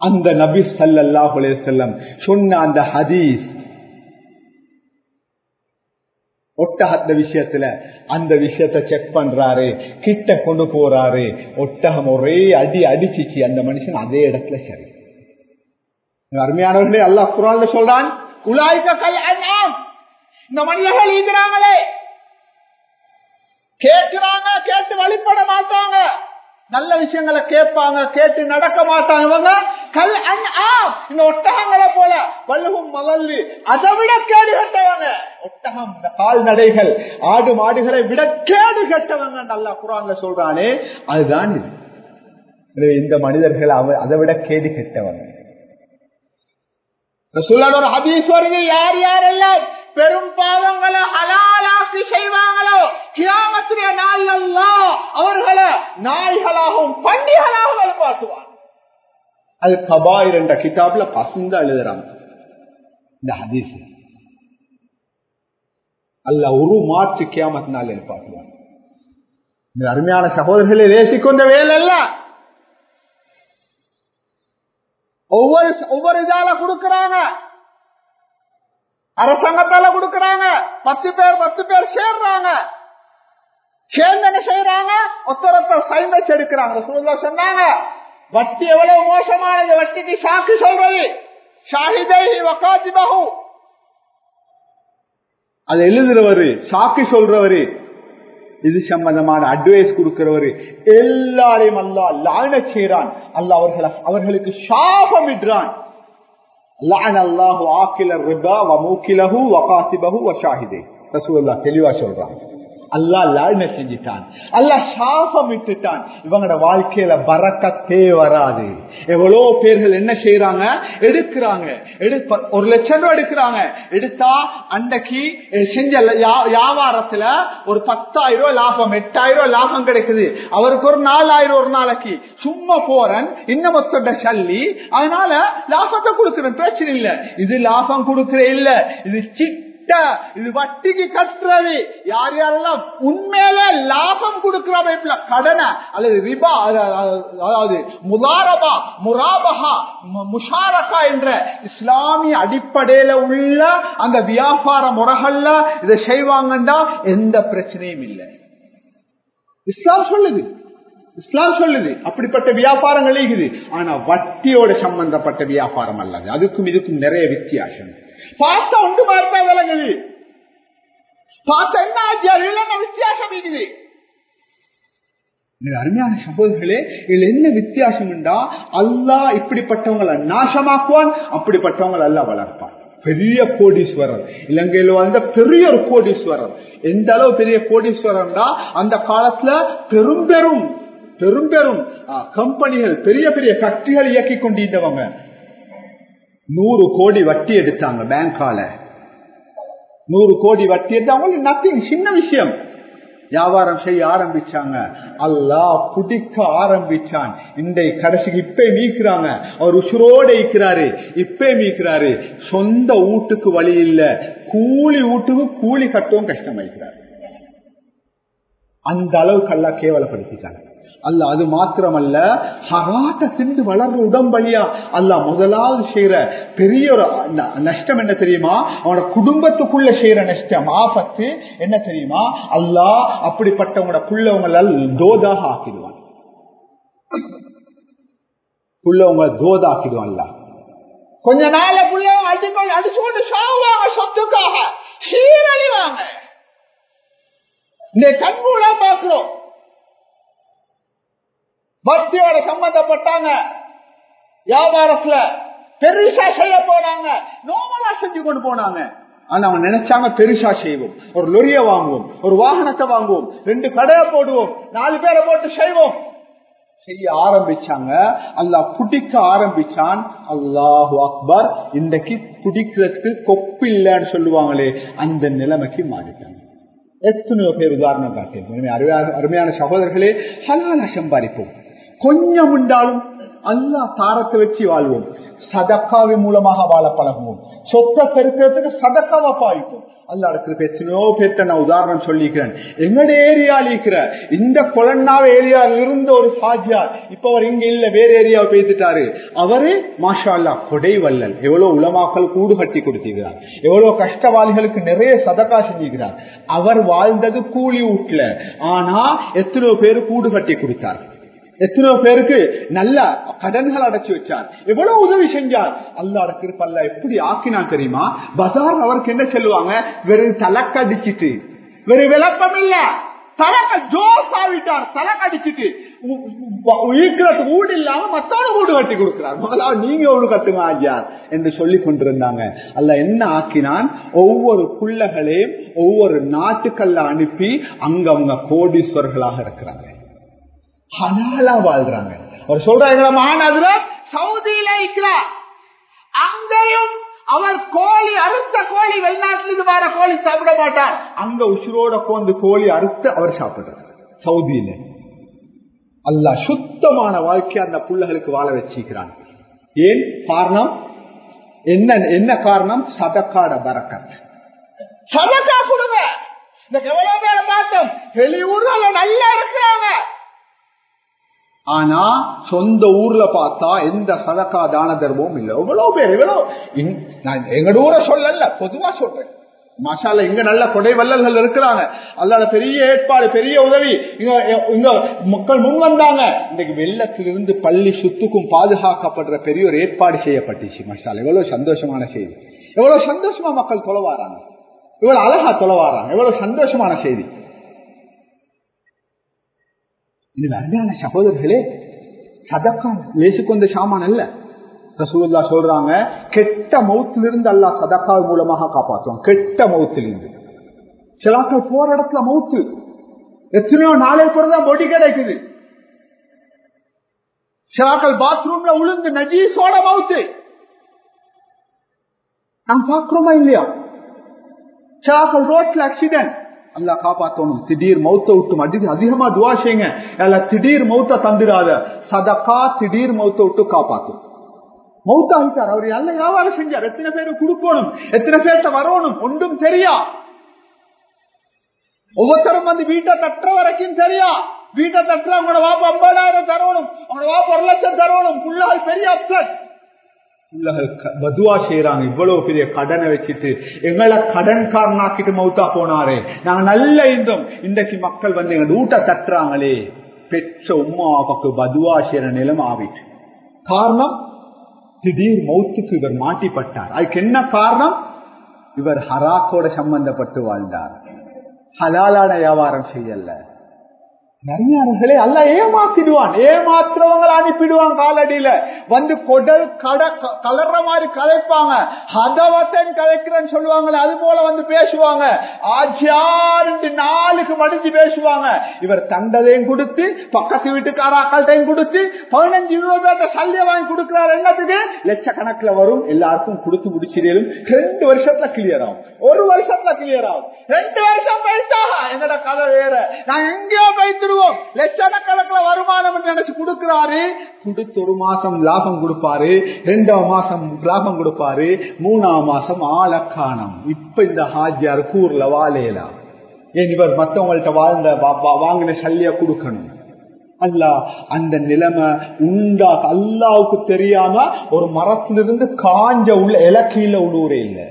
அந்த நபி சல்லல்லாஹு செல்லம் சொன்ன அந்த ஹதீஸ் ஒட்டகத்த விஷயத்துல அந்த விஷயத்த செக் பண்றாரு கிட்ட கொண்டு போறாரு ஒட்டகம் ஒரே அடி அடிச்சிச்சு அந்த மனுஷன் அதே இடத்துல சரி. அருமையானவர்களே அல்லாஹ் குரான்ல சொல்றான் உலாய்கள் இந்த மனிதர்கள் ஈதுறாங்களே கேட்கிறாங்க கேட்டு வழிபட மாட்டாங்க. நல்ல விஷயங்களை கேட்பாங்க கேட்டு நடக்க மாட்டாங்க. இவங்க கல் இந்த ஒட்டகங்களை போல வல்லுகும் மலல்லி அதை விட கேடு கட்டவங்க. ஒட்டகம் இந்த கால்நடைகள் ஆடு மாடுகளை விட கேடு கட்டவங்க நல்லா குரான்ல சொல்றானே. அதுதான் இது. இந்த மனிதர்கள் அதை விட கேடு கெட்டவங்க. ஒரு ஹதீஸ் வருது யார் யாரெல்லாம் பெரும் பாவங்களை ஹலாலாக்கி செய்வாங்களோ கிராமத்துடைய நாள் எல்லாம் அவர்களை நாய்களாகவும் பண்டிகளாகவும் வெளிப்பாட்டுவார் அது கபாயிர் என்ற கிதாப்ல பசுந்த எழுதுறாங்க. இந்த ஹதீஸ். அல்ல ஒரு மாற்று கியாமத்தினால் எழுப்பாட்டுவார் இந்த அருமையான சகோதரர்களை நேசிக்கொண்ட வேலை எல்லாம் ஒவ்வொரு ஒவ்வொரு இதால கொடுக்கறாங்க. அரசாங்கத்தால கொடுக்கறாங்க. பத்து பேர் பத்து பேர் சேர்றாங்க. சேர்ந்தன செய்யறாங்க ஒருத்தர் சைன் வச்சு எடுக்கிறாங்க. சூழ்நிலை சொன்னாங்க வட்டி எவ்வளவு மோசமானது? வட்டிக்கு சாக்கு சொல்றது. ஷாஹிதை வக்காத்தி பகு அது எழுதுறவரு சாக்கி சொல்றவரு இது சம்பந்தமான அட்வைஸ் கொடுக்கிறவரு. எல்லாரையும் அல்லா லான செய்யறான் அல்ல அவர்களை அவர்களுக்கு சாபம் இடுறான். தெளிவா சொல்றான். அல்லா லாழ்மை செஞ்சிட்டான். அல்லா சாபம் விட்டுட்டான். இவங்களோட வாழ்க்கையில பறக்கத்தே வராது. எவ்வளோ பேர்கள் என்ன செய்யறாங்க எடுக்கிறாங்க. ஒரு லட்சம் ரூபாய் எடுக்கிறாங்க. எடுத்தா அன்னைக்கு செஞ்ச வியாபாரத்துல ஒரு பத்தாயிரம் ரூபாய் லாபம் எட்டாயிரம் ரூபாய் லாபம் கிடைக்குது. அவருக்கு ஒரு நாலாயிரம் ஒரு நாளைக்கு. சும்மா போறன். இன்னும் மொத்த சல்லி அதனால லாபத்தை கொடுக்கிறேன். பிரச்சனை இல்லை. இது லாபம் கொடுக்கிற இல்ல. இது சிட் இது வட்டிக்கு கட்டுறது. யார் யாரெல்லாம் உண்மையில லாபம் கொடுக்கிற அமைப்புல கடனை அல்லது ரிபா அதாவது முதாரபா முராபகா முஷாரகா என்ற இஸ்லாமிய அடிப்படையில உள்ள அந்த வியாபார முறைகள்ல இதை செய்வாங்கன்னா எந்த பிரச்சனையும் இல்லை. இஸ்லாம் சொல்லுது. இஸ்லாம் சொல்லுது. அப்படிப்பட்ட வியாபாரங்கள் இருக்குது. ஆனா வட்டியோட சம்பந்தப்பட்ட வியாபாரம் அல்லது அதுக்கும் இதுக்கும் நிறைய வித்தியாசம். பார்த்தா உண்டு பார்த்தா விளங்குது பார்த்தா என்ன ஆச்சு வித்தியாசம் இருக்குது? அருமையான சகோதரர்களே இதுல என்ன வித்தியாசம் அல்லா அல்லாஹ் இப்படிப்பட்டவங்களை நாசமாக்குவான் அப்படிப்பட்டவங்களை அல்லாஹ் வளர்ப்பான். பெரிய கோடீஸ்வரர். இலங்கையில வந்த பெரிய ஒரு கோடீஸ்வரர். எந்த அளவு பெரிய கோடீஸ்வரர்னா அந்த காலத்துல பெரும் பெரும் பெரும் பெரும் கம்பெனிகள் பெரிய பெரிய ஃபேக்டரிகள் இயக்கி கொண்டிருந்தவங்க. நூறு கோடி வட்டி எடுத்தாங்க பேங்கால நூறு கோடி வட்டி எடுத்து அவங்களுக்கு நத்திங் சின்ன விஷயம். வியாபாரம் செய்ய ஆரம்பிச்சாங்க. அல்லா குடிக்க ஆரம்பிச்சான். இந்த கடைசிக்கு இப்பே மீக்கிறாங்க அவர் உசுரோட இருக்கிறாரு. இப்பே மீக்கிறாரு சொந்த வீட்டுக்கு வழி இல்ல. கூலி வீட்டுக்கு கூலி கட்டவும் கஷ்டமாயிருக்கிறாரு அந்த அளவுக்கு அல்லா கேவலப்படுத்திட்டாங்க. அல்ல அது மாத்திரமல்ல ஹராட்ட சிந்து வளர்ற உடம்பலியா அல்ல முதலாவது செய்யற பெரிய ஒரு நஷ்டம் என்ன தெரியுமா? அவனோட குடும்பத்துக்குள்ள செய்யற நஷ்டம். ஆபத்து என்ன தெரியுமா? அல்லா அப்படிப்பட்டவங்களோட புள்ளவங்களால் தோதாக ஆக்கிடுவான். புள்ளவங்க தோதாக்கிடுவான் அல்ல கொஞ்ச நாள புள்ள அடிக்கொண்டு அடிச்சு கொண்டு சொத்துக்காக. சீரழிவாங்க. இந்த கண்கூடா பாக்குறோம் பக்தியோட சம்பந்தப்பட்டாங்க. வியாபாரத்துல பெருசா செய்ய போனாங்க. நோமலா செஞ்சு கொண்டு போனாங்க. ஆனா அவங்க நினைச்சாங்க பெருசா செய்வோம். ஒரு லொரிய வாங்குவோம். ஒரு வாகனத்தை வாங்குவோம். ரெண்டு கடையை போடுவோம். நாலு பேரை போட்டு செய்வோம். செய்ய ஆரம்பிச்சாங்க. அல்லாஹ் குடிக்க ஆரம்பிச்சான். அல்லாஹு அக்பர். இன்றைக்கு குடிக்கிறதுக்கு கொப்பு இல்லைன்னு சொல்லுவாங்களே அந்த நிலைமைக்கு மாறிட்டாங்க. எத்தனையோ பேர் உதாரணம் காட்டேன் அருமையான சகோதரர்களே ஹலால சம்பாதிப்போம். கொஞ்சம் உண்டாலும் அல்லா தாரத்தை வச்சு வாழ்வோம். சதக்காவின் மூலமாக வாழ பழகுவோம். சொத்தை பெருக்கிறதுக்கு சதக்காவா பாய்ப்போம் அல்லாடத்துக்கு எத்தனையோ பேர்த்த நான் உதாரணம் சொல்லிக்கிறேன். எங்கட ஏரியால இருக்கிற இந்த கொலன்னாவ ஏரியாவில் இருந்த ஒரு சாஜியார் இப்ப அவர் இங்க இல்ல வேற ஏரியாவை பேசிட்டாரு. அவரு மாஷா அல்லா கொடை வல்லல் எவ்வளவு உலமாக்கள் கூடு கட்டி கொடுத்திருக்கிறார். எவ்வளவு கஷ்டவாளிகளுக்கு நிறைய சதக்கா செஞ்சுக்கிறார் அவர் வாழ்ந்தது கூலி வீட்டுல ஆனா எத்தனையோ பேர் கூடு கட்டி கொடுத்தார். எத்தனையோ பேருக்கு நல்ல கடன்கள் அடைச்சு வச்சார். எவ்வளவு உதவி செஞ்சார். அல்லா திருப்பல்ல எப்படி ஆக்கினான் தெரியுமா? பசார் அவருக்கு என்ன சொல்லுவாங்க? வெறும் தலக்கடிச்சிட்டு வெறும் விளக்கம் இல்ல. தலக்க ஜோஸ் ஆவிட்டார் தலக்கடிச்சிட்டு ஈக்கிறதுக்கு ஊடு இல்லாம மத்தோட ஊடு கட்டி கொடுக்கிறார். முதலா நீங்க ஊடு கட்டுங்க ஆஜியார் என்று சொல்லி கொண்டிருந்தாங்க. அல்ல என்ன ஆக்கினான்? ஒவ்வொரு புள்ளகளையும் ஒவ்வொரு நாட்டுக்கல்ல அனுப்பி அங்க அவங்க கோடீஸ்வர்களாக இருக்கிறாங்க. ஹலாலா வாழ்றாங்க. அவர் சொல்றாரு மாநதுல சவுதியில இருக்கிறார் அங்கேயும் அவர் கோழி அறுத்த கோழி வெளிநாட்டிலிருந்து வர கோழி சாப்பிட மாட்டார். அங்க உசுரோட போந்து கோழி அறுத்து அவர் சாப்பிடுறார். சவுதியில. அல்ல சுத்தமான வாழ்க்கை அந்த பிள்ளைகளுக்கு வாழ வச்சிருக்கிறான். ஏன்? காரணம்? என்ன என்ன காரணம்? சதக்காட பறக்கத் சதக்கா கொடுங்க. இந்த எவ்வளவு பேரை பார்த்தோம்? வெளியூர்ல நல்லா இருக்கிறாங்க. ஆனா சொந்த ஊர்ல பார்த்தா எந்த சதக்கா தான தர்மமும் இல்லை. எவ்வளவு பேர் எவ்வளவு நான் எங்க ஊரை சொல்லல பொதுவா சொல்றேன். மசாலா இங்க நல்ல கொடை வல்லல்கள் இருக்கிறாங்க. அல்லாத பெரிய ஏற்பாடு பெரிய உதவி. இங்க மக்கள் முன் வந்தாங்க. இன்னைக்கு வெள்ளத்திலிருந்து பள்ளி சுத்துக்கும் பாதுகாக்கப்படுற பெரிய ஒரு ஏற்பாடு செய்யப்பட்டுச்சு மசாலா எவ்வளவு சந்தோஷமான செய்தி. எவ்வளவு சந்தோஷமா மக்கள் தொலைவாராங்க இவ்வளவு அழகா தொலைவாராங்க எவ்வளவு சந்தோஷமான செய்தி. எனவே அன்பான சகோதரர்களே சதக்கா லேசுக்கொண்ட சாமான் அல்ல. ரசூல்லா சொல்றாங்க கெட்ட மௌத்திலிருந்து அல்லா சதக்கா மூலமாக காப்பாற்றுவான். கெட்ட மௌத்திலிருந்து சிலாக்கள் போற இடத்துல மௌத்து எத்தனையோ நாளை பிறகுதான் பொடி கிடைக்குது. சிலாக்கள் பாத்ரூம்ல உளுந்து நஜீசோட மவுத்து. நாம் பார்க்கிறோமா இல்லையா? சிலாக்கள் ரோட்ல ஆக்சிடென்ட் அல்லா காப்பாத்தணும். திடீர் மௌத்த விட்டு அதிக அதிகமா துவா செய்யுங்க. அல்ல திடீர் மௌத்த தந்துடாத சதக்கா திடீர் மௌத்த விட்டு காப்பாத்தும். மௌத்தாகிட்டார் அவர் நல்ல வியாபாரம் செஞ்சார். எத்தனை பேரு கொடுக்கணும்? எத்தனை பேர்த்த வரணும்? ஒன்றும் தெரியா. ஒவ்வொருத்தரும் வந்து வீட்டை தட்டுற வரைக்கும் தெரியா. வீட்டை தட்டுற அவங்களோட வாப்பா ஐம்பதாயிரம் தரணும். அவங்களோட வாப்பா ஒரு லட்சம் தரணும். புள்ளால் பெரிய அப்சட் பதுவா செய்யறாங்க இவ்வளவு பெரிய கடனை வச்சுட்டு எங்களை கடன்காரனாக்கிட்டு மௌத்தா போனாரே. நாங்க நல்ல இருந்தோம் இன்றைக்கு மக்கள் வந்து எங்க ஊட்ட தட்டுறாங்களே. பெற்ற உமாவுக்கு பதுவா செய்யற நிலம் ஆவிட்டு காரணம் திடீர் மௌத்துக்கு இவர் மாட்டிப்பட்டார். அதுக்கு என்ன காரணம்? இவர் ஹராக்கோட சம்பந்தப்பட்டு வாழ்ந்தார். ஹலாலான வியாபாரம் செய்யல. நரியானர்களே அல்ல ஏமாத்திடுவான். ஏமாத்துறவங்களை அனுப்பிடுவான் காலடியில. வந்து கொடல் கட கலர்ற மாதிரி கலைப்பாங்க. ஹதவத்தன் கலைக்கிறேன்னு சொல்லுவாங்களே அது போல வந்து பேசுவாங்க. ஆச்சியார் நாளுக்கு மடிஞ்சு பேசுவாங்க. இவர் தண்டதையும் கொடுத்து பக்கத்து வீட்டுக்காராக்கள்டையும் கொடுத்து பதினஞ்சு ரூபாய் சல்லிய வாங்கி கொடுக்கிறார். என்னத்துக்கு? லட்சக்கணக்கில் வரும். எல்லாருக்கும் கொடுத்து முடிச்சிடும் ரெண்டு வருஷத்துல கிளியர் ஆகும். ஒரு வருஷத்துல கிளியர் ஆகும். ரெண்டு வருஷம் போயிட்டா என்னோட கதை வேற? நான் எங்கேயோ போய்த்துருவோம் லட்சக்கணக்கில் வருமானம் நினைச்சு கொடுக்கிறாரு. கொடுத்து ஒரு மாசம் லாபம் கொடுப்பாரு. ரெண்டாம் மாசம் லாபம் கொடுப்பாரு. மூணாம் மாசம் ஆலக்கானம் இப்ப இந்த ஹாஜியார் கூர்ல வாழையலா ஏன் இவர் மற்றவங்கள்ட்ட வாழ்ந்த வாங்கின சல்லிய கொடுக்கணும்? அல்லா அந்த நிலைமை உண்டா? அல்லாவுக்கு தெரியாம ஒரு மரத்திலிருந்து காஞ்ச உள்ள இலக்கையில உள்ளூரே இல்லை.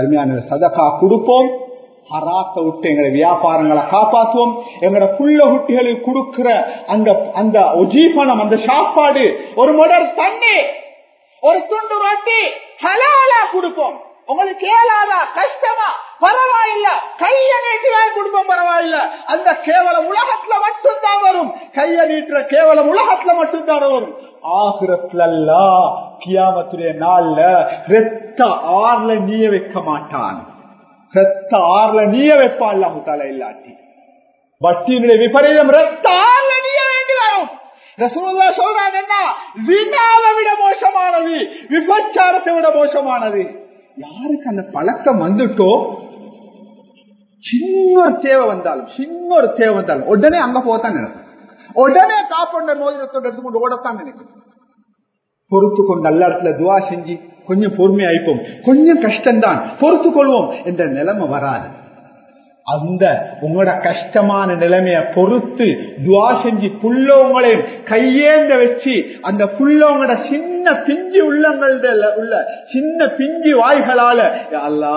அருமையான சதகா கொடுப்போம். ஹராத்தை விட்டு எங்களை வியாபாரங்களை காப்பாற்றுவோம் எங்களோட புள்ள குட்டிகளுக்கு கொடுக்கிற அந்த அந்த உஜீபனம் அந்த சாப்பாடு ஒரு முடர் தண்ணி ஒரு துண்டு ரொட்டி ஹலாலா கொடுப்போம். உங்களுக்கு ஏலாதா கஷ்டமா? பரவாயில்ல. கைய நீட்டி வாங்கி கொடுப்போம் பரவாயில்ல. அந்த கேவலம் உலகத்துல மட்டும்தான் வரும். கைய நீட்டுற கேவலம் உலகத்துல மட்டும்தான் வரும். ஆகிரத்துல கியாமத்துடைய நாள்ல ரெத்த ஆறுல நீய வைக்க மாட்டான். ரத்த ஆறுல நீய வைப்பான் அல்லாஹு இல்லாட்டி. வட்டியினுடைய விபரீதம் ரத்த ஆறுல நீய வேண்டி வரும் ரசூலுல்லா சொல்றாங்க என்ன? வினாவை விட மோசமானது விபச்சாரத்தை விட மோசமானது. யாருக்கு அந்த பழக்கம் வந்துட்டோ? சின்ன ஒரு தேவை வந்தாலும் சின்ன ஒரு தேவை வந்தாலும் உடனே அங்க போகத்தான் நினைக்கும். உடனே காப்பண்ட மோதிரத்தோட எடுத்துக்கொண்டு ஓடத்தான் நினைக்கும். பொறுத்து கொண்டு நல்ல இடத்துல துவா செஞ்சு கொஞ்சம் பொறுமையாய்ப்போம். கொஞ்சம் கஷ்டம்தான். பொறுத்து கொள்வோம் என்ற நிலைமை வராது. அந்த உங்களோட கஷ்டமான நிலைமைய பொறுத்து துவா செஞ்சு புள்ளவங்களையும் கையேந்த வச்சு அந்த புள்ளவங்களோட சின்ன பிஞ்சு உள்ளங்கள்ல உள்ள சின்ன பிஞ்சு வாய்களால அல்லா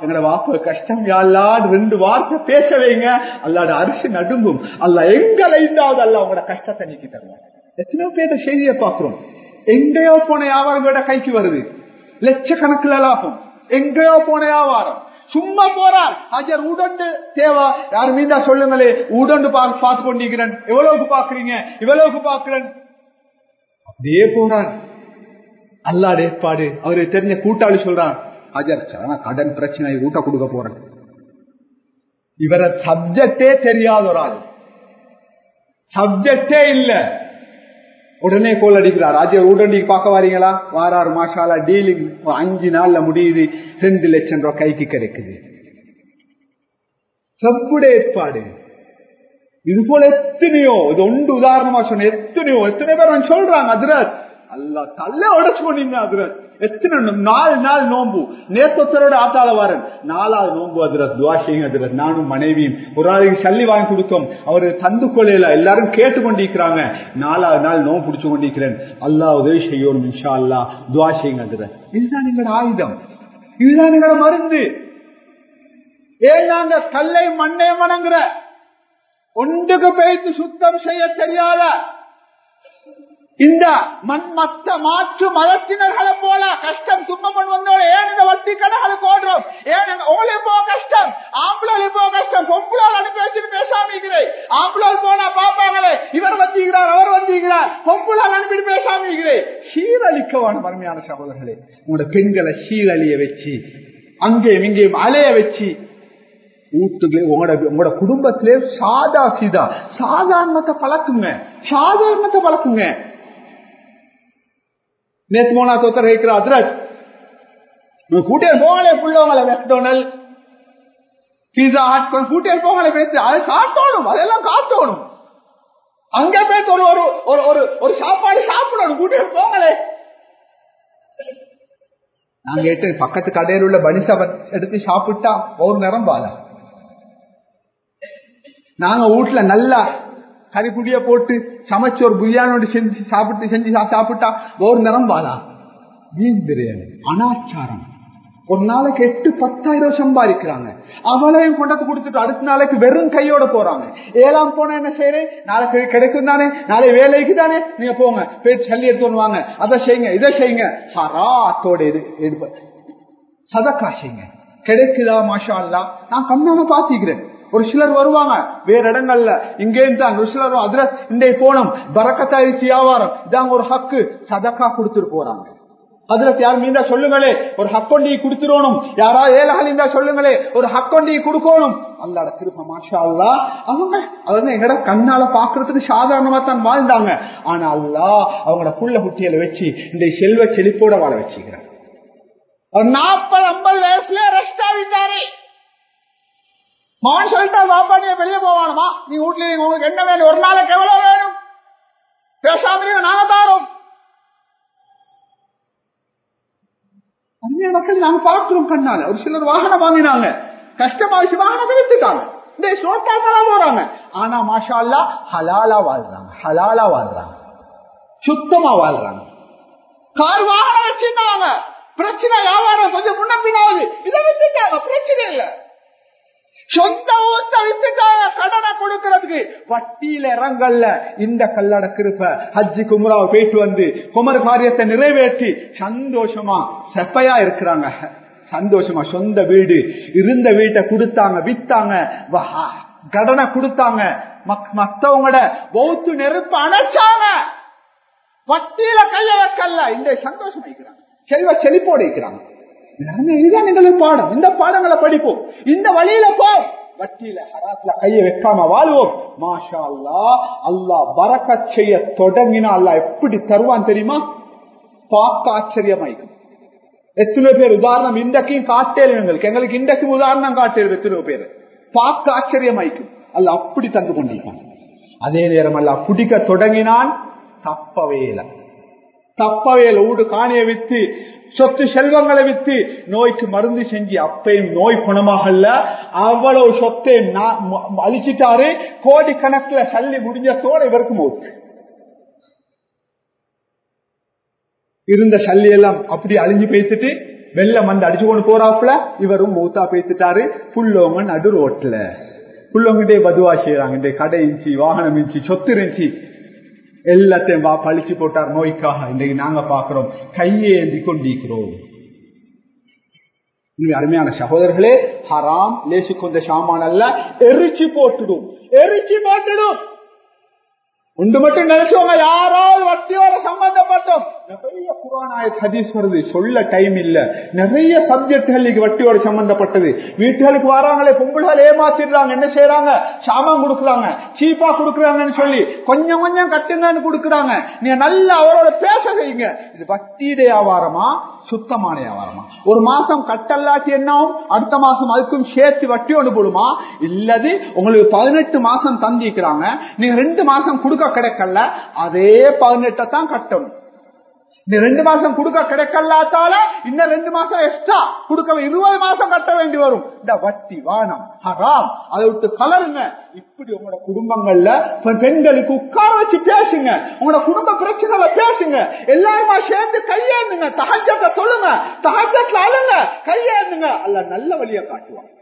எங்களோட வாப்பு கஷ்டம். யாழ்லா ரெண்டு வார்த்தை பேச வைங்க. அல்லாட அரிசி நடுங்கும். அல்ல எங்களை இல்லாத அல்ல உங்களோட கஷ்டத்தை நீக்கி தருவாங்க எத்தனையோ பேர்த்த செய்தியை பார்க்கிறோம். எங்கேயோ போன வியாபாரம் கைக்கு வருது. லட்சக்கணக்கில் லாபம் எங்கேயோ போன வியாபாரம் சும்மா போறார். அஜர் உடண்டு. தேவா யார் மீண்டா சொல்லுங்களே. உடண்டு பார்த்து கொண்டிருக்கிறேன். எவ்வளவுக்கு பாக்குறீங்க இவ்வளவுக்கு பாக்குறேன் அப்படியே போறார். அல்லாட ஏற்பாடு. அவரு தெரிஞ்ச கூட்டாளி சொல்றான் அஜர் கடன் பிரச்சனை ஊட்ட கொடுக்க போறேன். இவர சப்ஜெக்டே தெரியாத ஒரு ஆள். சப்ஜெக்டே இல்ல. உடனே கோல் அடிக்கிறார். ராஜர் உடனே பார்க்க வரீங்களா? வாரார் மாஷாலா டீலிங் அஞ்சு நாள்ல முடியுது. ரெண்டு லட்சம் ரூபாய் கைக்கு கிடைக்குது. சப்புட ஏற்பாடு. இது போல எத்தனையோ இது ஒன்று உதாரணமா சொன்ன எத்தனையோ எத்தனை பேர் சொல்றாங்க அதிரத் அல்லா தள்ள உடச்சு கொண்டீங்க எத்தனை நாலு நாள் நோம்பு நேத்தொத்தரோட ஆத்தால வாரன். நாலாவது நோம்பு அதிரத் துவாஷிங்க அதிரத் நானும் மனைவியும். ஒரு ஆளுக்கு சல்லி வாங்கி கொடுத்தோம். அவரு தந்து கொள்ளையில எல்லாரும் கேட்டு கொண்டிருக்கிறாங்க. நாலாவது நாள் நோம்பு பிடிச்சு கொண்டிருக்கிறேன். அல்லா உதவி செய்யணும் இன்ஷா அல்லா துவாஷிங்க அதிரத் இதுதான் எங்களோட ஆயுதம். இதுதான் எங்களோட மருந்து. ஏழாங்க கல்லை மண்ணை மணங்குற? ஒன்றுக்கு பெய்து சுத்தம் செய்ய தெரியாத இந்த மண் மாற்று மதத்தினர்களை போல கஷ்டம் துன்பம் வந்தோட ஏன் இந்த வட்டி கடைகளுக்கு ஓடுறோம் ஏன் ஓலை போ கஷ்டம்? ஆம்பளை போக கஷ்டம். பொம்பளால் அனுப்பி வச்சுட்டு பேசாம ஆம்பளால் போனா பாப்பாங்களே இவர் வந்திருக்கிறார் அவர் வந்திருக்கிறார் பொம்பளால் அனுப்பிட்டு பேசாம இருக்கிறேன் சீரழிக்கவான வறுமையான சகோதரர்களே உங்களோட பெண்களை சீரழிய வச்சு அங்கேயும் இங்கேயும் அலைய வச்சு வீட்டுக்குள்ளே உங்களோட உங்களோட குடும்பத்திலே சாதா சீதா. சாதாரணத்தை பழக்குங்க. சாதாரணத்தை பழக்குங்க. நேத்து போனா தொத்தர் இருக்கிற அதிரட். கூட்டிய போங்களே புள்ளவங்களை மெக்டோனல் பீஸா ஹாட் கூட்டிய போங்களே பேசி அதை காட்டணும் அதெல்லாம் காட்டணும் அங்க போய் ஒரு ஒரு ஒரு ஒரு சாப்பாடு சாப்பிடணும் கூட்டிய போங்களே நாங்க கேட்டு பக்கத்து கடையில் உள்ள பனிசா எடுத்து சாப்பிட்டா ஒரு நேரம் பாதா நாங்க வீட்டுல நல்லா கறிக்குடிய போட்டு சமைச்சு ஒரு பிரியாணி செஞ்சு சாப்பிட்டு செஞ்சு சாப்பிட்டா ஒரு நிறம் பாலா மீன் பிரியாணி அனாச்சாரம். ஒரு நாளைக்கு எட்டு பத்தாயிரம் சம்பாதிக்கிறாங்க. அவளையும் கொண்டாந்து கொடுத்துட்டு அடுத்த நாளைக்கு வெறும் கையோட போறாங்க. ஏழாம் போன என்ன செய்யறேன் நாளைக்கு கிடைக்கும் தானே? நாளை வேலைக்கு தானே? நீங்க போங்க. போய் சல்லி எடுத்து வாங்க. அதை செய்யுங்க இதை செய்யுங்க. ஹராத்தோட இது சதக்கா செய்யுங்க. கிடைக்குதா மாஷா அல்லா நான் கண்ணான பாத்திக்கிறேன் ஒரு சிலர் வருவாங்க. வேற இடங்கள்ல. இங்கே ஒரு சிலர் அதுல இந்த போனோம் பறக்கத்தாயிடுச்சு வியாபாரம் இதாங்க ஒரு ஹக்கு. சதக்கா கொடுத்துட்டு போறாங்க. அதுல யார் மீந்தா சொல்லுங்களே. ஒரு ஹக்கொண்டியை கொடுத்துடணும். யாரா ஏழைகள் இருந்தா சொல்லுங்களே. ஒரு ஹக்கொண்டியை கொடுக்கணும். அல்லாட திருப்ப மாஷா அல்லா அவங்க அவங்க எங்கட கண்ணால பாக்குறதுக்கு சாதாரணமா தான் வாழ்ந்தாங்க. ஆனா அல்லா அவங்களோட புள்ள குட்டியில வச்சு இந்த செல்வ செழிப்போட வாழ வச்சுக்கிறாங்க ஒரு நாற்பது ஐம்பது வயசுல ரெஸ்ட் ஆகிட்டாரு. மகன் சொல்லிட்டா பாப்பா நீ வெளியே போவானுமா நீ வீட்டுல உங்களுக்கு என்ன வேணும்? ஒரு நாளைக்கு எவ்வளவு வேணும். பேசாம நாங்க தாரோம். அந்நிய மக்கள் நாங்க பார்க்கிறோம் கண்ணால. ஒரு சிலர் வாகனம் வாங்கினாங்க. கஷ்டமாச்சு வாகனத்தை வித்துட்டாங்க. இந்த சோட்டாக்கெல்லாம் போறாங்க ஆனா மாஷா அல்லா ஹலாலா வாழ்றாங்க. ஹலாலா வாழ்றாங்க. சுத்தமா வாழ்றாங்க. கார் வாகனம் வச்சிருந்தாங்க. பிரச்சனை வியாபாரம் கொஞ்சம் முன்ன பின்னாவது இதை வித்துட்டாங்க. பிரச்சனை இல்லை. சொந்த ஊத்த கடனை கொடுக்கறதுக்கு. வட்டியில இறங்கல்ல. இந்த கல்லட கிருப்ப ஹஜ்ஜி குமராவை போயிட்டு வந்து குமர காரியத்தை நிறைவேற்றி சந்தோஷமா செப்பையா இருக்கிறாங்க. சந்தோஷமா சொந்த வீடு இருந்த வீட்டை கொடுத்தாங்க வித்தாங்க. கடனை கொடுத்தாங்க. மத்தவங்களோட பௌத்து நெருப்பு அணைச்சாங்க. வட்டியில கைய வைக்கல இந்த சந்தோஷம் வைக்கிறாங்க செல்வ செழிப்போடு இருக்கிறாங்க. இதுதான் எங்களுக்கு பாடம். இந்த பாடங்களை படிப்போம். இந்த வழியில போ. வட்டியில ஹராத்துல கைய வைக்காம வாழ்வோம். மாஷா அல்லா அல்லா பறக்க செய்ய தொடங்கினா அல்லா எப்படி தருவான் தெரியுமா? பார்க்க ஆச்சரியமாயிடும் எத்தனை பேர் உதாரணம் இன்றைக்கும் காட்டேன் எங்களுக்கு எங்களுக்கு இன்றைக்கும் உதாரணம் காட்டேன் எத்தனை பேர். பார்க்க ஆச்சரியமாயிக்கும். அல்ல அப்படி தந்து கொண்டிருக்கான். அதே நேரம் அல்ல குடிக்க தொடங்கினான் தப்பவே இல்லை. தப்பவே இல்லை ஊடு காணிய வித்து சொத்து செல்வங்களை வித்து நோய்க்கு மருந்து செஞ்சு அப்பையும் நோய் குணமாகல அவ்வளவு சொத்தை அழிச்சிட்டாரு. கோடி கணக்கில் சல்லி முடிஞ்சத்தோட இவருக்கு மூத்து. இருந்த சல்லி எல்லாம் அப்படி அழிஞ்சு பேசிட்டு வெள்ளம் வந்து அடிச்சு கொண்டு போறாப்புல இவரும் மூத்தா பேசிட்டாரு. புல்லோங்க நடு ரோட்ல. புல்லவங்கிட்டே பதுவா செய்யறாங்க இந்த கடை இருந்துச்சு வாகனம் இருந்துச்சு சொத்து இருந்துச்சு. எல்லாத்தையும் வா பழிச்சு போட்டார் நோய்க்காக இன்றைக்கு நாங்க பாக்குறோம் கையேந்தி கொண்டிருக்கிறோம். அருமையான சகோதரர்களே ஹராம் லேசு கொண்ட சாமான் அல்ல எரிச்சு போட்டுடும். எரிச்சு போட்டுடும். ஒன்று மட்டும் நினைச்சவங்க யாராவது வட்டியோட சம்பந்தப்பட்டோம். நிறைய புராணாய ஹதீஸ் வருது. சொல்ல டைம் இல்ல. நிறைய சப்ஜெக்டுகள் வட்டியோட சம்பந்தப்பட்டது. வீட்டுகளுக்கு வராங்களே பொம்புகள் ஏமாத்திடுறாங்க. என்ன செய்யறாங்க சாமான் கொடுக்குறாங்க. சீப்பா கொடுக்குறாங்கன்னு சொல்லி கொஞ்சம் கொஞ்சம் கட்டுங்கன்னு கொடுக்குறாங்க. நீங்க நல்லா அவரோட பேச வைங்க. இது பக்தியுடைய வியாபாரமா? சுத்தமான வியாபாரமா? ஒரு மாசம் கட்டல்லாட்டி என்னாவும்? அடுத்த மாசம் அதுக்கும் சேர்த்து வட்டி ஒன்று போடுமா? இல்லது உங்களுக்கு பதினெட்டு மாசம் தந்திக்கிறாங்க நீங்க ரெண்டு மாசம் கொடுக்க கிடைக்கல அதே பதினெட்டை தான் கட்டணும். நீ ரெண்டு மாசம் கொடுக்க கிடைக்கலாத்தால இன்னும் ரெண்டு மாசம் எக்ஸ்ட்ரா கொடுக்க இருபது மாசம் கட்ட வேண்டி வரும். இந்த வட்டி வானம் ஹராம். அதை விட்டு கலருங்க. இப்படி உங்களோட குடும்பங்கள்ல பெண்களுக்கு உட்கார வச்சு பேசுங்க. உங்களோட குடும்ப பிரச்சனைகளை பேசுங்க. எல்லாருமா சேர்ந்து கையேந்துங்க. தகஜத்தை சொல்லுங்க. தகஜத்துல அழுங்க. கையேந்துங்க. அல்ல நல்ல வழியை காட்டுவாங்க.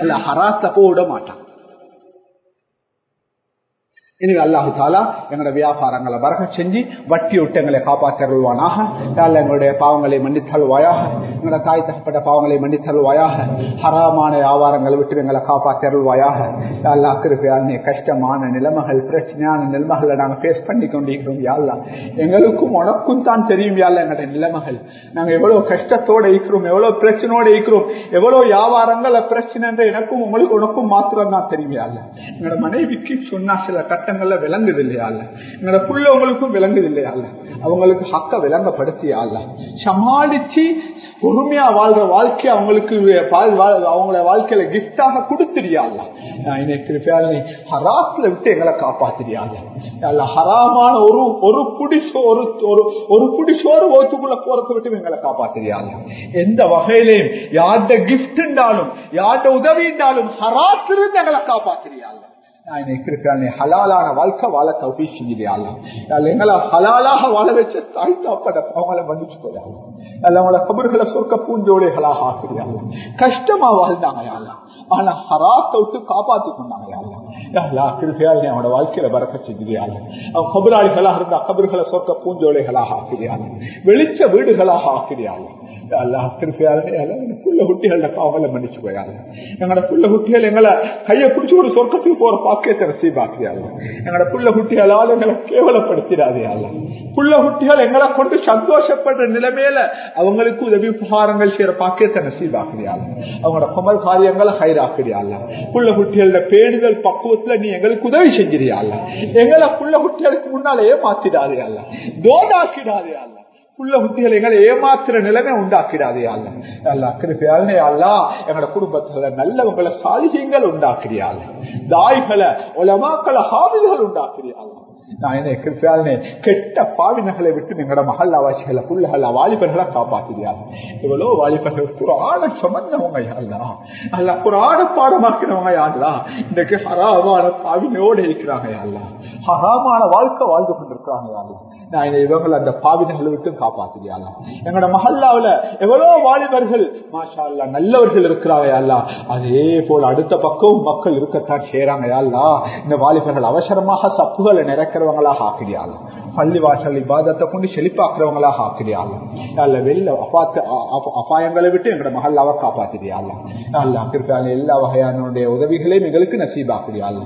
அல்ல ஹராத்த போட மாட்டான் எனவே அல்லாஹு தாலா எங்களோட வியாபாரங்களை வரக செஞ்சு வட்டி விட்டு எங்களை காப்பாற்றருள்வானாக. யாழ்ல எங்களுடைய பாவங்களை மன்னித்தருள்வாயாக. எங்களோட தாய் தகப்பட்ட பாவங்களை மன்னித்தருள்வாயாக. ஹராமான வியாபாரங்களை விட்டு எங்களை காப்பாற்றருள்வாயாக. யாழ்லா கிருப்பையால் கஷ்டமான நிலைமைகள் பிரச்சனையான நிலைமைகளை நாங்கள் ஃபேஸ் பண்ணி கொண்டிருக்கிறோம் யாழ்லா. எங்களுக்கும் உனக்கும் தான் தெரியும் யாழ்ல எங்களோட நிலைமைகள். நாங்கள் எவ்வளவு கஷ்டத்தோட இருக்கிறோம் எவ்வளவு பிரச்சனையோட இருக்கிறோம் எவ்வளவு வியாபாரங்களை பிரச்சனை எனக்கும் உங்களுக்கு உனக்கும் மாத்திரம் தான் தெரியும் யாழ்ல. எங்களோட மனைவிக்கு சொன்னா சில கட்ட சட்டங்கள்ல விளங்குது இல்லையா எங்களோட புள்ளவங்களுக்கும் விளங்குது இல்லையா அவங்களுக்கு ஹக்க விளங்கப்படுத்தியா சமாளிச்சு பொறுமையா வாழ்ற வாழ்க்கை அவங்களுக்கு அவங்கள வாழ்க்கையில கிஃப்டாக கொடுத்துறியா ஹராத்துல விட்டு எங்களை காப்பாத்துறியா ஹராமான ஒரு ஒரு புடி ஒரு ஒரு புடி சோறு ஓத்துக்குள்ள போறத விட்டு எங்களை காப்பாத்துறியா எந்த வகையிலையும் யார்ட கிஃப்ட் இருந்தாலும் யார்ட உதவி இருந்தாலும் ஹராத்திலிருந்து எங்களை காப்பாத்துறியா நான் நினைக்கிறேன் ஹலாலான வாழ்க்கை வாழ தௌபி செஞ்சிடியாலாம் எங்களை ஹலாலாக வாழ வச்ச தாய் தாப்பட அவங்கள மன்னிச்சு போயாலும் அல்ல அவங்கள கபர்களை சொர்க்க பூஞ்சோடைகளாக ஆக்குறியாள் கஷ்டமா வாழ்ந்தாங்க யாரெல்லாம் ஆனா ஹராத்தை விட்டு காப்பாத்தி கொண்டாங்க யாரெல்லாம் கிருப்பையால் அவனோட வாழ்க்கையில பறக்க செஞ்சிடியாலும் அவன் கபராளிகளாக இருந்தா கபர்களை சொர்க்க பூஞ்சோலைகளாக ஆக்கிறியாலும் வெளிச்ச வீடுகளாக ஆக்கிறியாலும் அல்லாஹ் கிருப்பையால் குட்டிகள பாவங்களை மன்னிச்சு போயாள் எங்களோட குள்ள குட்டிகள் எங்களை கையை பிடிச்சி ஒரு சொர்க்கத்துக்கு போற பாக்கியத்தை நசீபாக்கியாங்க எங்களோட புள்ள குட்டிகளால் எங்களை கேவலப்படுத்திடாதே புள்ள குட்டிகள் எங்களை கொண்டு சந்தோஷப்படுற நிலைமையில அவங்களுக்கு உதவி உபகாரங்கள் செய்யற பாக்கியத்தை நசீபாக்குறியாங்க அவங்களோட கமல் காரியங்களை ஹைராக்குறியால புள்ள குட்டிகளோட பேடுதல் பக்குவத்துல நீ எங்களுக்கு உதவி செஞ்சிரியால எங்களை புள்ள குட்டிகளுக்கு முன்னாலேயே மாத்திடாதே அல்ல உள்ள அல்ல எங்களை ஏமாத்துற நிலைமை உண்டாக்கிடாதே அல்ல அல்ல கிருப்பையாலே அல்லா எங்களோட குடும்பத்துல நல்லவங்களை சாலிகங்கள் உண்டாக்குறியாள் தாய்களை உலமாக்களை ஹாவிகள் உண்டாக்குறியாள் நான் என்ன கிருப்பையாலே கெட்ட பாவினங்களை விட்டு எங்களோட மகள் வாசிகளை புள்ளகள வாலிபர்களை காப்பாத்துறியாள் இவ்வளோ வாலிபர்கள் புராண சம்பந்தவங்க யாருலாம் அல்ல புராண பாடமாக்கிறவங்க யாருலாம் இன்றைக்கு ஹராமான பாவினோடு இருக்கிறாங்க யாருலாம் ஹராமான வாழ்க்கை வாழ்ந்து கொண்டிருக்கிறாங்க யாருலாம் நான் இவங்களை அந்த பாவினங்களை விட்டு காப்பாத்துறியாளா எங்களோட மஹல்லாவில எவ்வளோ வாலிபர்கள் மாஷா அல்லா நல்லவர்கள் இருக்கிறாங்க யாருலாம் அதே போல் அடுத்த பக்கம் மக்கள் இருக்கத்தான் செய்யறாங்க யாருலாம் இந்த வாலிபர்கள் அவசரமாக சப்புகளை நிறக்க நிறக்கிறவங்களாக ஆக்கிறியாள் பள்ளி வாசல் இபாதத்தை கொண்டு செழிப்பாக்குறவங்களாக ஆக்கிறியாள் அல்ல வெளியில அப்பாத்து அபாயங்களை விட்டு எங்களோட மகல்லாவை காப்பாத்திரியாள் அல்ல கிருப்பால எல்லா வகையான உதவிகளையும் எங்களுக்கு நசீபாக்குறியாள்